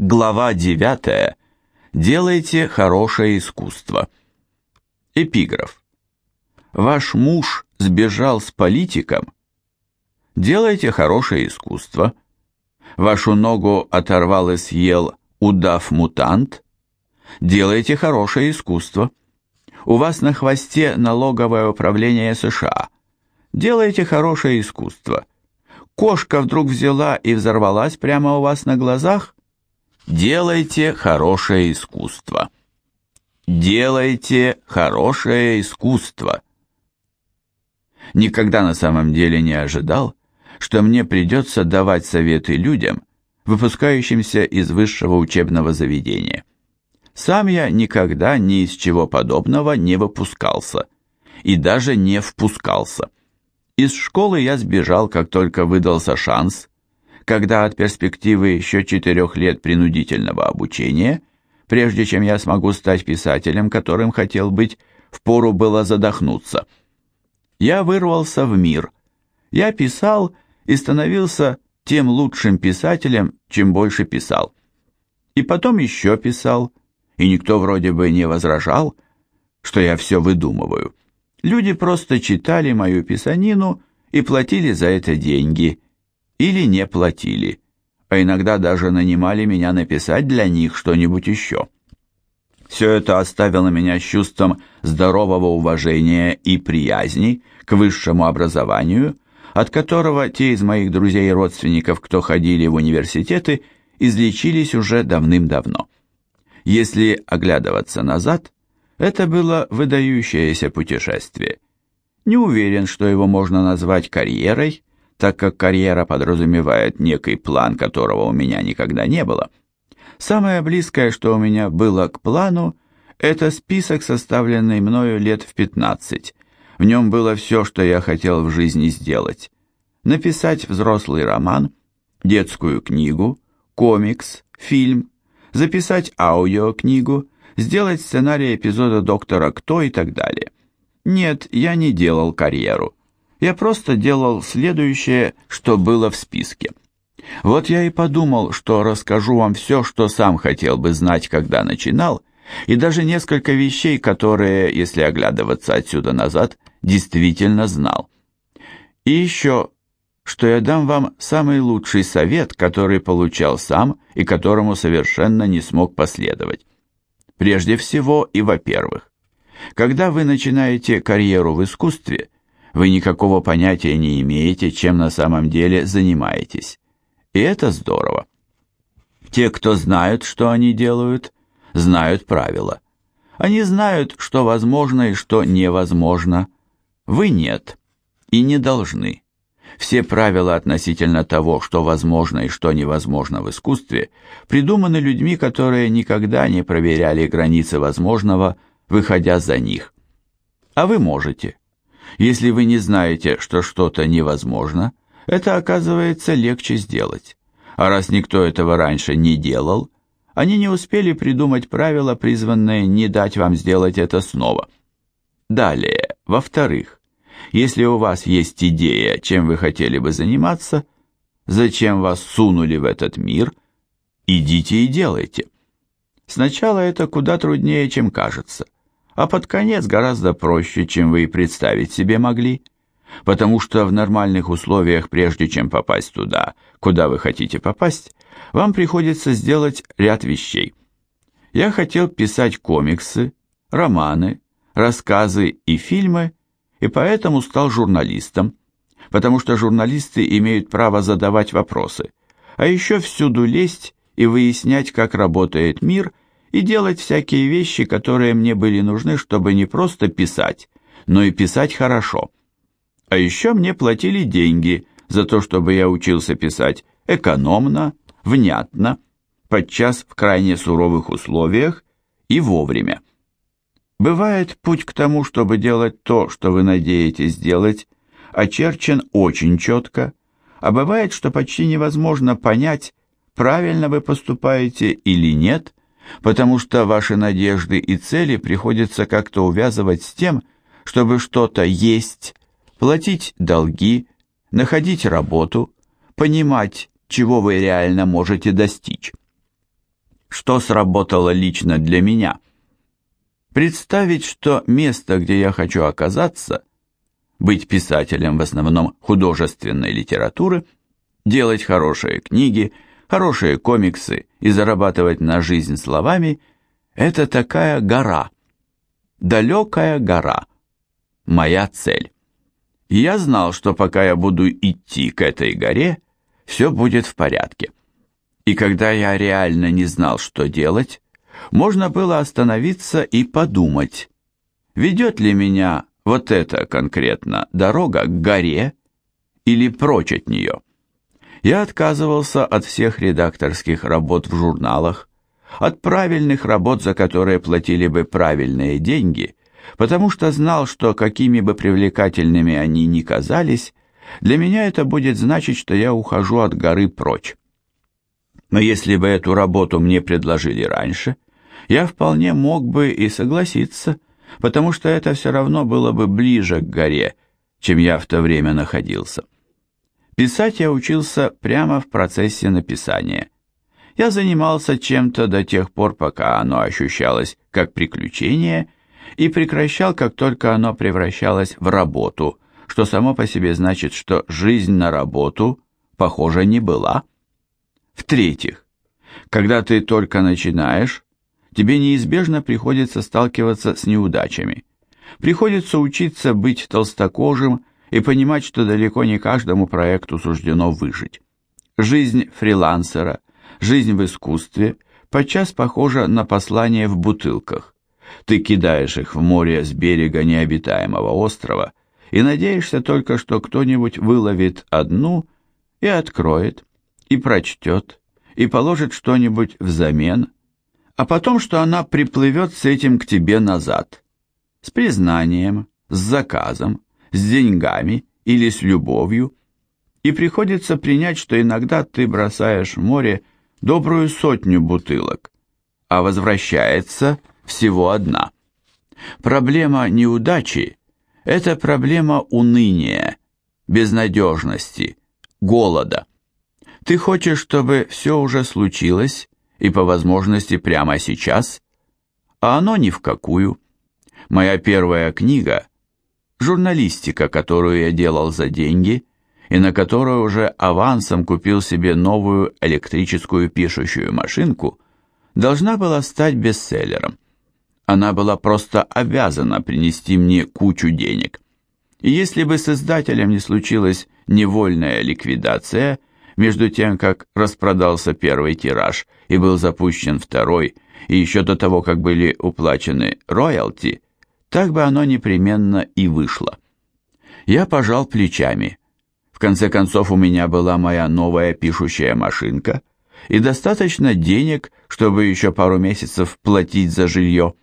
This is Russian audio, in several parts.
Глава 9. Делайте хорошее искусство. Эпиграф. Ваш муж сбежал с политиком. Делайте хорошее искусство. Вашу ногу оторвал и съел удав-мутант. Делайте хорошее искусство. У вас на хвосте налоговое управление США. Делайте хорошее искусство. Кошка вдруг взяла и взорвалась прямо у вас на глазах. Делайте хорошее искусство. Делайте хорошее искусство. Никогда на самом деле не ожидал, что мне придется давать советы людям, выпускающимся из высшего учебного заведения. Сам я никогда ни из чего подобного не выпускался и даже не впускался. Из школы я сбежал, как только выдался шанс, когда от перспективы еще четырех лет принудительного обучения, прежде чем я смогу стать писателем, которым хотел быть, впору было задохнуться. Я вырвался в мир. Я писал и становился тем лучшим писателем, чем больше писал. И потом еще писал, и никто вроде бы не возражал, что я все выдумываю. Люди просто читали мою писанину и платили за это деньги – или не платили, а иногда даже нанимали меня написать для них что-нибудь еще. Все это оставило меня с чувством здорового уважения и приязни к высшему образованию, от которого те из моих друзей и родственников, кто ходили в университеты, излечились уже давным-давно. Если оглядываться назад, это было выдающееся путешествие. Не уверен, что его можно назвать карьерой, так как карьера подразумевает некий план, которого у меня никогда не было. Самое близкое, что у меня было к плану, это список, составленный мною лет в 15. В нем было все, что я хотел в жизни сделать. Написать взрослый роман, детскую книгу, комикс, фильм, записать аудиокнигу, сделать сценарий эпизода «Доктора Кто» и так далее. Нет, я не делал карьеру. Я просто делал следующее, что было в списке. Вот я и подумал, что расскажу вам все, что сам хотел бы знать, когда начинал, и даже несколько вещей, которые, если оглядываться отсюда назад, действительно знал. И еще, что я дам вам самый лучший совет, который получал сам и которому совершенно не смог последовать. Прежде всего и во-первых, когда вы начинаете карьеру в искусстве – вы никакого понятия не имеете, чем на самом деле занимаетесь. И это здорово. Те, кто знают, что они делают, знают правила. Они знают, что возможно и что невозможно. Вы нет и не должны. Все правила относительно того, что возможно и что невозможно в искусстве, придуманы людьми, которые никогда не проверяли границы возможного, выходя за них. А вы можете. Если вы не знаете, что что-то невозможно, это оказывается легче сделать. А раз никто этого раньше не делал, они не успели придумать правила, призванные не дать вам сделать это снова. Далее, во-вторых, если у вас есть идея, чем вы хотели бы заниматься, зачем вас сунули в этот мир, идите и делайте. Сначала это куда труднее, чем кажется – а под конец гораздо проще, чем вы и представить себе могли, потому что в нормальных условиях, прежде чем попасть туда, куда вы хотите попасть, вам приходится сделать ряд вещей. Я хотел писать комиксы, романы, рассказы и фильмы, и поэтому стал журналистом, потому что журналисты имеют право задавать вопросы, а еще всюду лезть и выяснять, как работает мир – и делать всякие вещи, которые мне были нужны, чтобы не просто писать, но и писать хорошо. А еще мне платили деньги за то, чтобы я учился писать экономно, внятно, подчас в крайне суровых условиях и вовремя. Бывает, путь к тому, чтобы делать то, что вы надеетесь сделать, очерчен очень четко, а бывает, что почти невозможно понять, правильно вы поступаете или нет, потому что ваши надежды и цели приходится как-то увязывать с тем, чтобы что-то есть, платить долги, находить работу, понимать, чего вы реально можете достичь. что сработало лично для меня. Представить, что место, где я хочу оказаться, быть писателем в основном художественной литературы, делать хорошие книги, хорошие комиксы и зарабатывать на жизнь словами – это такая гора, далекая гора, моя цель. И я знал, что пока я буду идти к этой горе, все будет в порядке. И когда я реально не знал, что делать, можно было остановиться и подумать, ведет ли меня вот эта конкретно дорога к горе или прочь от нее. Я отказывался от всех редакторских работ в журналах, от правильных работ, за которые платили бы правильные деньги, потому что знал, что какими бы привлекательными они ни казались, для меня это будет значить, что я ухожу от горы прочь. Но если бы эту работу мне предложили раньше, я вполне мог бы и согласиться, потому что это все равно было бы ближе к горе, чем я в то время находился. Писать я учился прямо в процессе написания. Я занимался чем-то до тех пор, пока оно ощущалось как приключение, и прекращал, как только оно превращалось в работу, что само по себе значит, что жизнь на работу, похоже, не была. В-третьих, когда ты только начинаешь, тебе неизбежно приходится сталкиваться с неудачами. Приходится учиться быть толстокожим и понимать, что далеко не каждому проекту суждено выжить. Жизнь фрилансера, жизнь в искусстве подчас похожа на послание в бутылках. Ты кидаешь их в море с берега необитаемого острова и надеешься только, что кто-нибудь выловит одну и откроет, и прочтет, и положит что-нибудь взамен, а потом, что она приплывет с этим к тебе назад, с признанием, с заказом, с деньгами или с любовью, и приходится принять, что иногда ты бросаешь в море добрую сотню бутылок, а возвращается всего одна. Проблема неудачи – это проблема уныния, безнадежности, голода. Ты хочешь, чтобы все уже случилось, и по возможности прямо сейчас, а оно ни в какую. Моя первая книга – журналистика, которую я делал за деньги – и на которую уже авансом купил себе новую электрическую пишущую машинку, должна была стать бестселлером она была просто обязана принести мне кучу денег. И если бы с издателем не случилась невольная ликвидация, между тем, как распродался первый тираж и был запущен второй, и еще до того, как были уплачены роялти, так бы оно непременно и вышло. Я пожал плечами. В конце концов, у меня была моя новая пишущая машинка и достаточно денег, чтобы еще пару месяцев платить за жилье.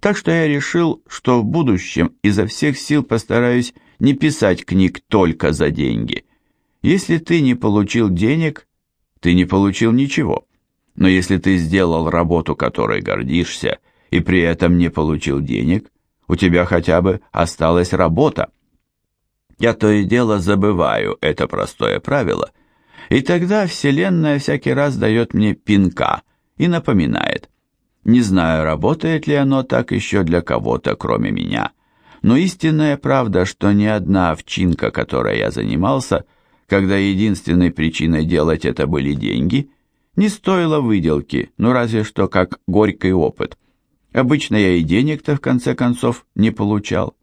Так что я решил, что в будущем изо всех сил постараюсь не писать книг только за деньги. Если ты не получил денег, ты не получил ничего. Но если ты сделал работу, которой гордишься, и при этом не получил денег, у тебя хотя бы осталась работа. Я то и дело забываю это простое правило, и тогда Вселенная всякий раз дает мне пинка и напоминает – не знаю, работает ли оно так еще для кого-то, кроме меня, но истинная правда, что ни одна овчинка, которой я занимался, когда единственной причиной делать это были деньги, не стоила выделки, ну разве что как горький опыт. Обычно я и денег-то в конце концов не получал.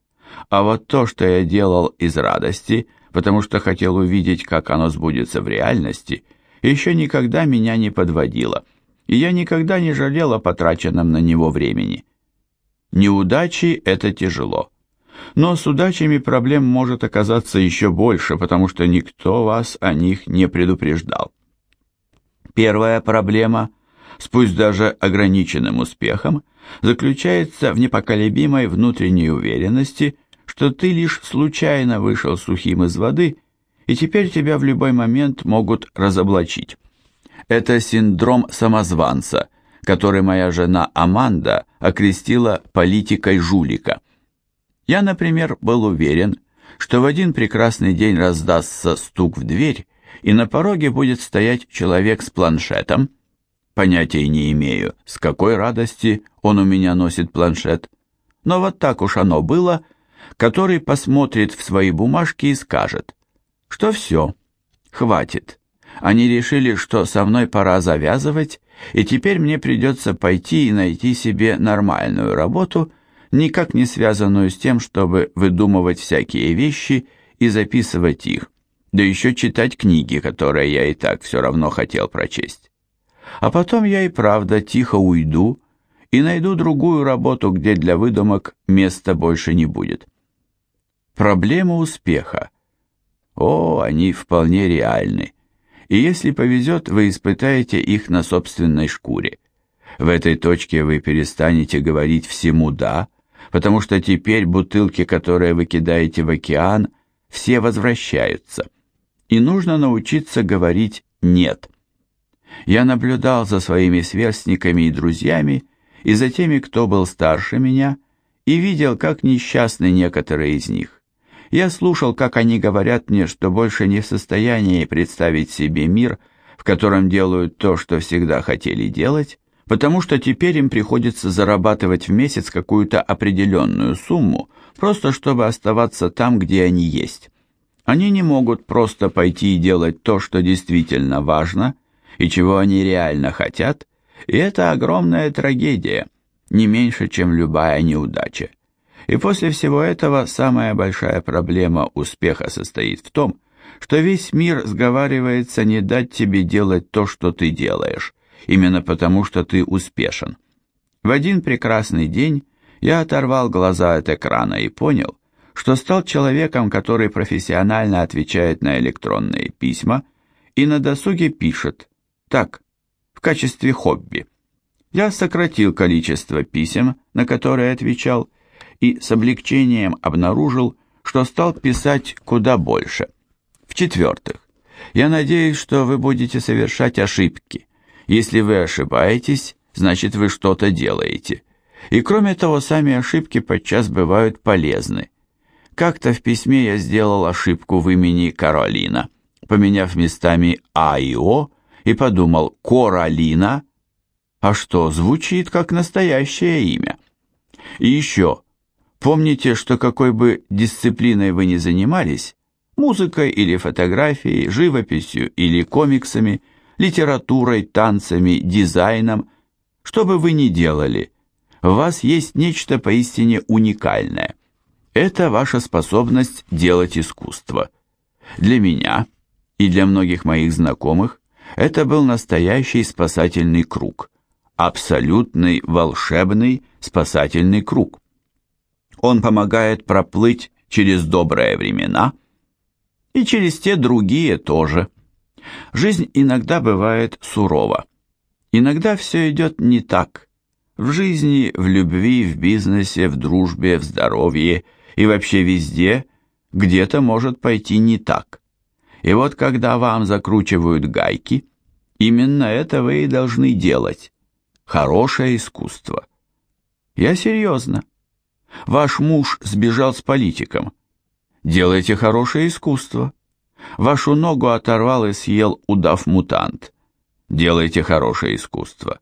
А вот то, что я делал из радости, потому что хотел увидеть, как оно сбудется в реальности, еще никогда меня не подводило – и я никогда не жалел о потраченном на него времени. Неудачи – это тяжело. Но с удачами проблем может оказаться еще больше, потому что никто вас о них не предупреждал. Первая проблема, с пусть даже ограниченным успехом, заключается в непоколебимой внутренней уверенности, что ты лишь случайно вышел сухим из воды, и теперь тебя в любой момент могут разоблачить. Это синдром самозванца, который моя жена Аманда окрестила политикой жулика. Я, например, был уверен, что в один прекрасный день раздастся стук в дверь, и на пороге будет стоять человек с планшетом, Понятия не имею, с какой радости он у меня носит планшет. Но вот так уж оно было, который посмотрит в свои бумажки и скажет, что все, хватит. Они решили, что со мной пора завязывать, и теперь мне придется пойти и найти себе нормальную работу, никак не связанную с тем, чтобы выдумывать всякие вещи и записывать их, да еще читать книги, которые я и так все равно хотел прочесть. А потом я и правда тихо уйду и найду другую работу, где для выдумок места больше не будет. Проблема успеха. О, они вполне реальны. И если повезет, вы испытаете их на собственной шкуре. В этой точке вы перестанете говорить всему «да», потому что теперь бутылки, которые вы кидаете в океан, все возвращаются. И нужно научиться говорить «нет». Я наблюдал за своими сверстниками и друзьями, и за теми, кто был старше меня, и видел, как несчастны некоторые из них. Я слушал, как они говорят мне, что больше не в состоянии представить себе мир, в котором делают то, что всегда хотели делать, потому что теперь им приходится зарабатывать в месяц какую-то определенную сумму, просто чтобы оставаться там, где они есть. Они не могут просто пойти и делать то, что действительно важно, и чего они реально хотят, и это огромная трагедия, не меньше, чем любая неудача. И после всего этого самая большая проблема успеха состоит в том, что весь мир сговаривается не дать тебе делать то, что ты делаешь, именно потому, что ты успешен. В один прекрасный день я оторвал глаза от экрана и понял, что стал человеком, который профессионально отвечает на электронные письма и на досуге пишет, так, в качестве хобби. Я сократил количество писем, на которые отвечал, и с облегчением обнаружил, что стал писать куда больше. В-четвертых, я надеюсь, что вы будете совершать ошибки. Если вы ошибаетесь, значит вы что-то делаете. И кроме того, сами ошибки подчас бывают полезны. Как-то в письме я сделал ошибку в имени Каролина, поменяв местами А и О, и подумал «Королина»? А что, звучит как настоящее имя. И еще, Помните, что какой бы дисциплиной вы ни занимались, музыкой или фотографией, живописью или комиксами, литературой, танцами, дизайном, что бы вы ни делали, в вас есть нечто поистине уникальное. Это ваша способность делать искусство. Для меня и для многих моих знакомых это был настоящий спасательный круг, абсолютный волшебный спасательный круг. Он помогает проплыть через добрые времена и через те другие тоже. Жизнь иногда бывает сурова. Иногда все идет не так. В жизни, в любви, в бизнесе, в дружбе, в здоровье и вообще везде где-то может пойти не так. И вот когда вам закручивают гайки, именно это вы и должны делать. Хорошее искусство. Я серьезно. Ваш муж сбежал с политиком. Делайте хорошее искусство. Вашу ногу оторвал и съел удав-мутант. Делайте хорошее искусство.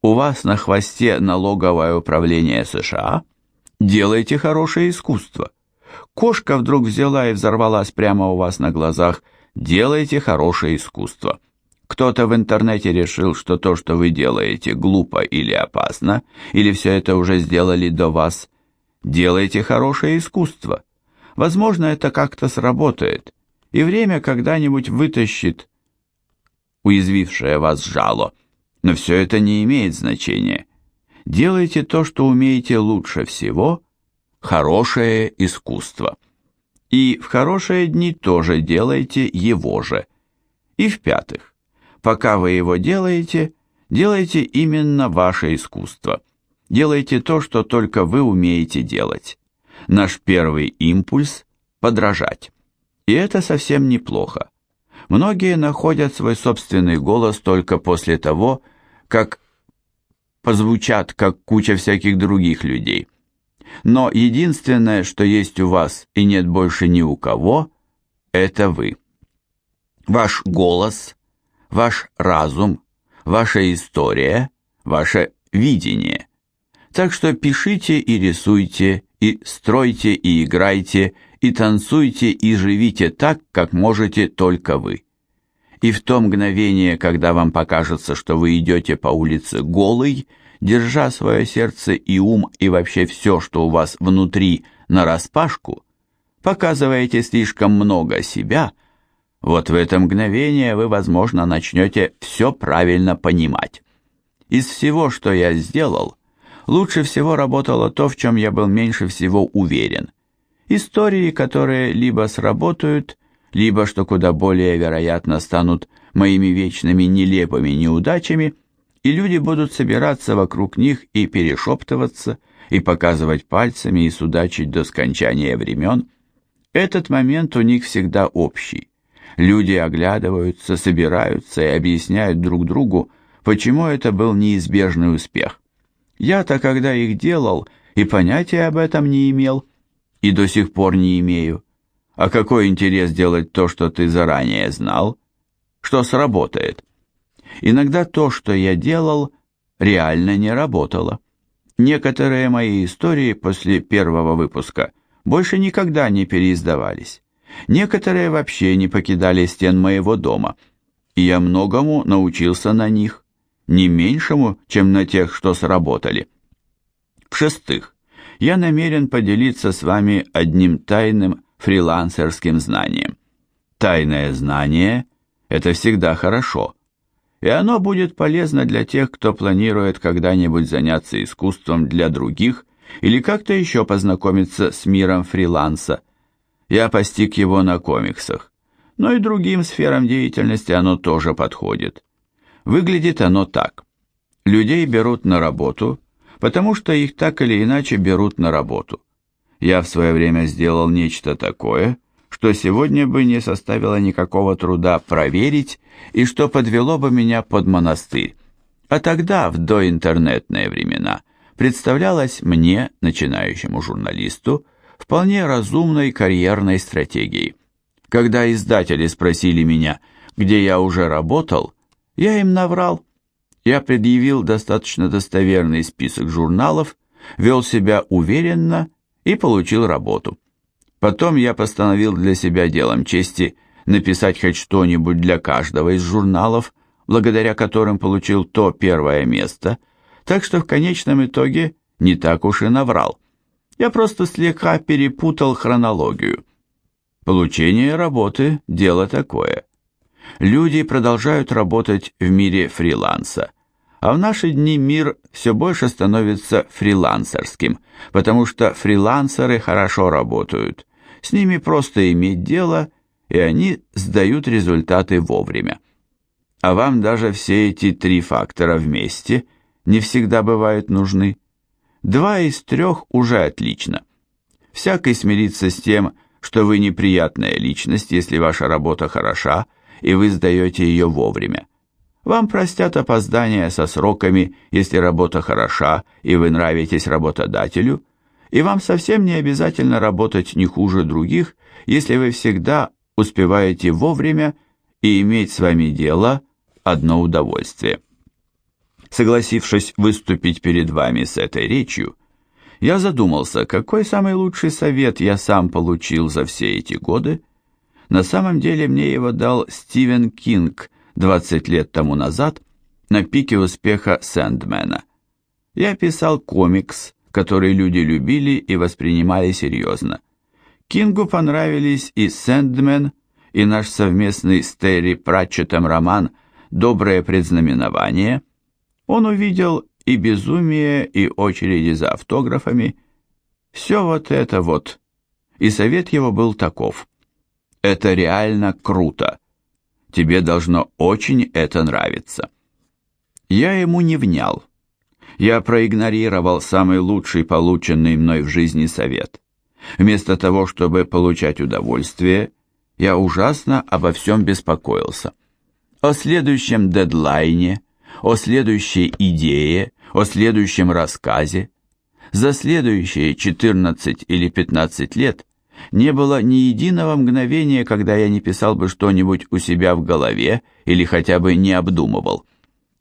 У вас на хвосте налоговое управление США. Делайте хорошее искусство. Кошка вдруг взяла и взорвалась прямо у вас на глазах. Делайте хорошее искусство. Кто-то в интернете решил, что то, что вы делаете, глупо или опасно, или все это уже сделали до вас – Делайте хорошее искусство. Возможно, это как-то сработает, и время когда-нибудь вытащит уязвившее вас жало. Но все это не имеет значения. Делайте то, что умеете лучше всего, хорошее искусство. И в хорошие дни тоже делайте его же. И в-пятых, пока вы его делаете, делайте именно ваше искусство – Делайте то, что только вы умеете делать. Наш первый импульс – подражать. И это совсем неплохо. Многие находят свой собственный голос только после того, как позвучат, как куча всяких других людей. Но единственное, что есть у вас и нет больше ни у кого, это вы. Ваш голос, ваш разум, ваша история, ваше видение. Так что пишите и рисуйте, и стройте, и играйте, и танцуйте, и живите так, как можете только вы. И в то мгновение, когда вам покажется, что вы идете по улице голый, держа свое сердце и ум и вообще все, что у вас внутри, нараспашку, показываете слишком много себя, вот в это мгновение вы, возможно, начнете все правильно понимать. Из всего, что я сделал, лучше всего работало то, в чем я был меньше всего уверен. Истории, которые либо сработают, либо, что куда более вероятно, станут моими вечными нелепыми неудачами, и люди будут собираться вокруг них и перешептываться, и показывать пальцами и судачить до скончания времен. Этот момент у них всегда общий. Люди оглядываются, собираются и объясняют друг другу, почему это был неизбежный успех. Я-то, когда их делал, и понятия об этом не имел, и до сих пор не имею. А какой интерес делать то, что ты заранее знал? Что сработает? Иногда то, что я делал, реально не работало. Некоторые мои истории после первого выпуска больше никогда не переиздавались. Некоторые вообще не покидали стен моего дома, и я многому научился на них, не меньшему, чем на тех, что сработали. В-шестых, я намерен поделиться с вами одним тайным фрилансерским знанием. Тайное знание – это всегда хорошо, и оно будет полезно для тех, кто планирует когда-нибудь заняться искусством для других или как-то еще познакомиться с миром фриланса. Я постиг его на комиксах, но и другим сферам деятельности оно тоже подходит. Выглядит оно так. Людей берут на работу, потому что их так или иначе берут на работу. Я в свое время сделал нечто такое, что сегодня бы не составило никакого труда проверить и что подвело бы меня под монастырь. А тогда, в доинтернетные времена, представлялось мне, начинающему журналисту, вполне разумной карьерной стратегией. Когда издатели спросили меня, где я уже работал, я им наврал. Я предъявил достаточно достоверный список журналов, вел себя уверенно и получил работу. Потом я постановил для себя делом чести написать хоть что-нибудь для каждого из журналов, благодаря которым получил то первое место, так что в конечном итоге не так уж и наврал. Я просто слегка перепутал хронологию. Получение работы – дело такое. Люди продолжают работать в мире фриланса – а в наши дни мир все больше становится фрилансерским, потому что фрилансеры хорошо работают. С ними просто иметь дело, и они сдают результаты вовремя. А вам даже все эти три фактора вместе не всегда бывают нужны. Два из трех уже отлично. Всякий смирится с тем, что вы неприятная личность, если ваша работа хороша, и вы сдаете ее вовремя. Вам простят опоздание со сроками, если работа хороша и вы нравитесь работодателю, и вам совсем не обязательно работать не хуже других, если вы всегда успеваете вовремя и иметь с вами дело одно удовольствие. Согласившись выступить перед вами с этой речью, я задумался, какой самый лучший совет я сам получил за все эти годы. На самом деле мне его дал Стивен Кинг – 20 лет тому назад на пике успеха Сэндмена. Я писал комикс, который люди любили и воспринимали серьезно. Кингу понравились и Сэндмен, и наш совместный с Терри Пратчетом роман «Доброе предзнаменование». Он увидел и безумие, и очереди за автографами. Все вот это вот. И совет его был таков. Это реально круто. Тебе должно очень это нравиться. Я ему не внял. Я проигнорировал самый лучший полученный мной в жизни совет. Вместо того, чтобы получать удовольствие, я ужасно обо всем беспокоился. О следующем дедлайне, о следующей идее, о следующем рассказе. За следующие 14 или 15 лет не было ни единого мгновения, когда я не писал бы что-нибудь у себя в голове или хотя бы не обдумывал.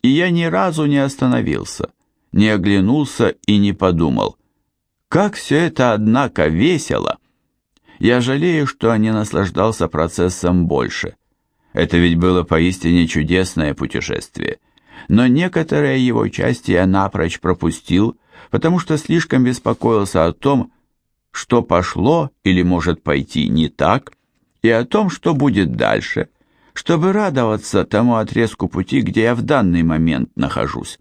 И я ни разу не остановился, не оглянулся и не подумал, как все это, однако, весело. Я жалею, что не наслаждался процессом больше. Это ведь было поистине чудесное путешествие. Но некоторые его части я напрочь пропустил, потому что слишком беспокоился о том, что пошло или может пойти не так, и о том, что будет дальше, чтобы радоваться тому отрезку пути, где я в данный момент нахожусь.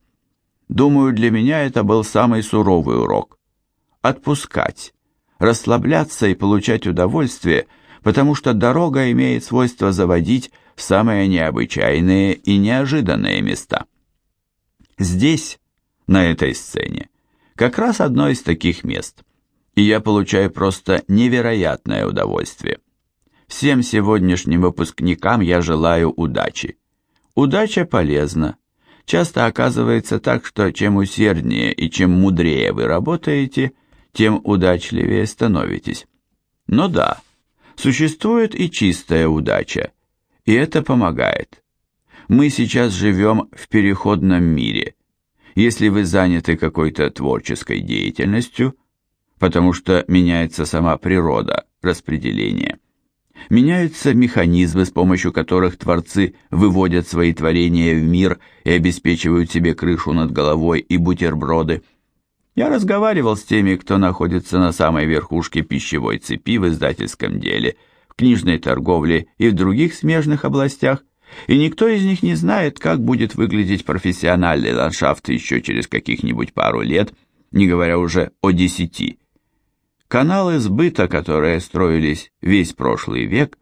Думаю, для меня это был самый суровый урок. Отпускать, расслабляться и получать удовольствие, потому что дорога имеет свойство заводить в самые необычайные и неожиданные места. Здесь, на этой сцене, как раз одно из таких мест, и я получаю просто невероятное удовольствие. Всем сегодняшним выпускникам я желаю удачи. Удача полезна. Часто оказывается так, что чем усерднее и чем мудрее вы работаете, тем удачливее становитесь. Но да, существует и чистая удача, и это помогает. Мы сейчас живем в переходном мире. Если вы заняты какой-то творческой деятельностью, потому что меняется сама природа распределения, меняются механизмы, с помощью которых творцы выводят свои творения в мир и обеспечивают себе крышу над головой и бутерброды. Я разговаривал с теми, кто находится на самой верхушке пищевой цепи в издательском деле, в книжной торговле и в других смежных областях, и никто из них не знает, как будет выглядеть профессиональный ландшафт еще через каких-нибудь пару лет, не говоря уже о десяти. Каналы сбыта, которые строились весь прошлый век,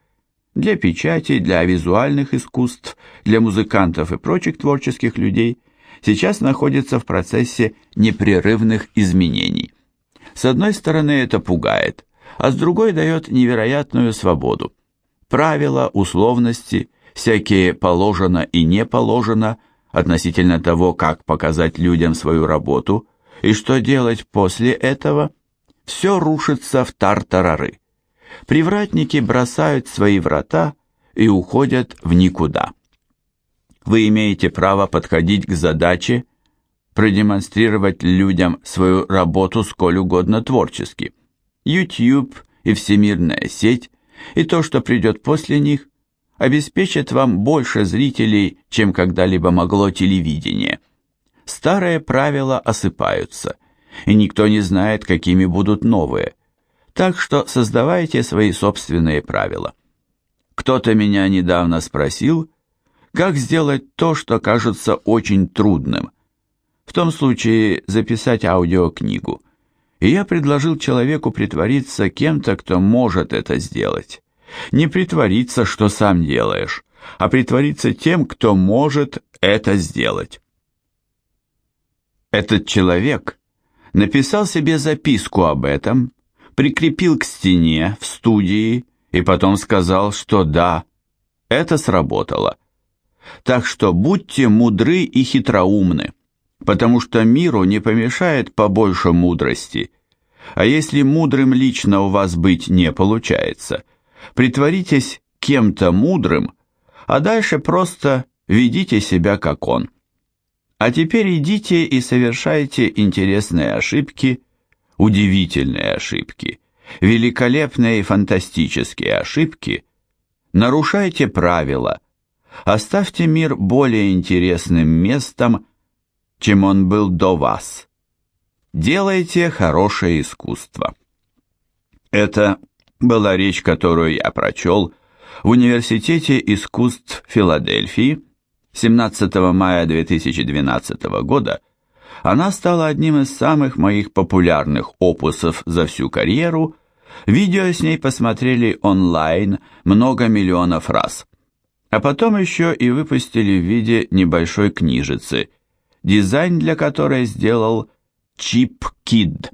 для печати, для визуальных искусств, для музыкантов и прочих творческих людей, сейчас находятся в процессе непрерывных изменений. С одной стороны это пугает, а с другой дает невероятную свободу. Правила, условности, всякие положено и не положено относительно того, как показать людям свою работу и что делать после этого – все рушится в тартарары. Привратники бросают свои врата и уходят в никуда. Вы имеете право подходить к задаче, продемонстрировать людям свою работу сколь угодно творчески. YouTube и всемирная сеть, и то, что придет после них, обеспечат вам больше зрителей, чем когда-либо могло телевидение. Старые правила осыпаются – и никто не знает, какими будут новые. Так что создавайте свои собственные правила. Кто-то меня недавно спросил, как сделать то, что кажется очень трудным. В том случае записать аудиокнигу. И я предложил человеку притвориться кем-то, кто может это сделать. Не притвориться, что сам делаешь, а притвориться тем, кто может это сделать. Этот человек написал себе записку об этом, прикрепил к стене в студии и потом сказал, что да, это сработало. Так что будьте мудры и хитроумны, потому что миру не помешает побольше мудрости. А если мудрым лично у вас быть не получается, притворитесь кем-то мудрым, а дальше просто ведите себя как он. А теперь идите и совершайте интересные ошибки, удивительные ошибки, великолепные и фантастические ошибки, нарушайте правила, оставьте мир более интересным местом, чем он был до вас. Делайте хорошее искусство. Это была речь, которую я прочел в Университете искусств Филадельфии 17 мая 2012 года она стала одним из самых моих популярных опусов за всю карьеру. Видео с ней посмотрели онлайн много миллионов раз. А потом еще и выпустили в виде небольшой книжицы, дизайн для которой сделал Чип Кид.